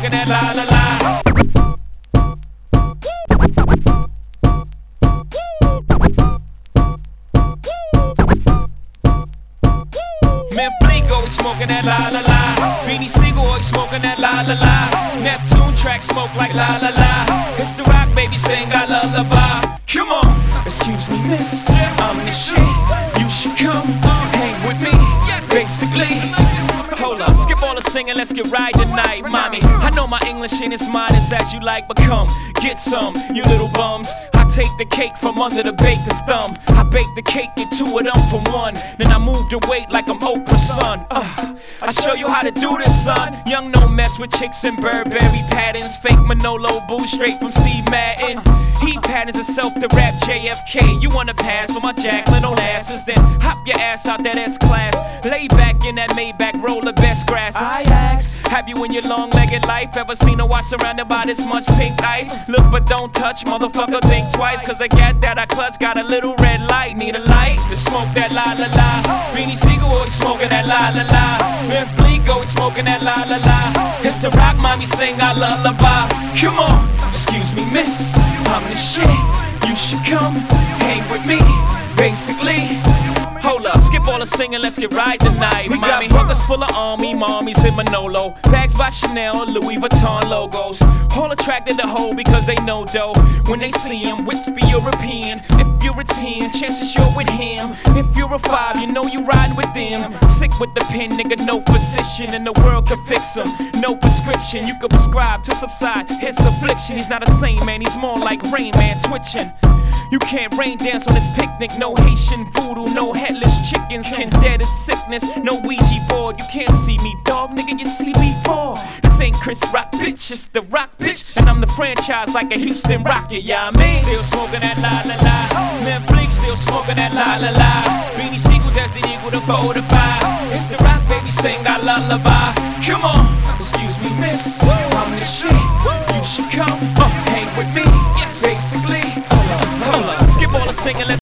smoking that la la la. Memphis Bleek always smoking that la la la. Beanie Sigel always smoking that la la la. Neptune track smoke like la la la. It's the Roc baby sing I lullaby. Come on, excuse me miss, I'm the shit. You should come hang with me. Basically. Singing, let's get right tonight, mommy. I know my English ain't as modest as you like, but come, get some, you little bums. Take the cake from under the baker's thumb. I bake the cake, get two of them for one. Then I move the weight like I'm Oprah's son. Uh, I show you how to do this, son. Young no mess with chicks and Burberry patterns. Fake Manolo boo straight from Steve Madden. He patterns and self the rap JFK. You wanna pass for my Jacqueline on asses? Then hop your ass out that S class. Lay back in that Maybach, roll the best grass. I ask, have you in your long legged life ever seen a watch surrounded by this much pink ice? Look but don't touch, motherfucker, think twice. Cause I gat that I clutch got a little red light. Need a light to smoke that la la la. Beanie Sigel always smoking that la la la. Memphis Bleek always smoking that la la la. It's the Roc mommy sing I lullaby. Come on, excuse me, miss. I'm the shit. You should come hang with me. Basically. Hold up, skip all the singing, let's get right tonight. We got buckets full of army, mommies in Manolo. Bags by Chanel, Louis Vuitton logos. All attracted to hoe because they know dough. When they see him, which be European. If you're a 10, chances you're with him. If you're a 5, you know you riding with them. Sick with the pen, nigga, no physician in the world can fix him. No prescription, you could prescribe to subside his affliction. He's not a saint, man, he's more like Rain Man twitching. You can't rain dance on this picnic, no Haitian voodoo, no headless chickens can dead as sickness, no Ouija board. You can't see me, dog, nigga, you see me fall. This ain't Chris Rock, bitch, it's the Rock, bitch, and I'm the franchise like a Houston Rocket, yeah, I mean. Still smoking that la la la, man, Bleek still smoking that la la la. Beanie Sigel, Desert Eagle, the 4 to 5. It's the Roc, baby, sing I lullaby. Come on,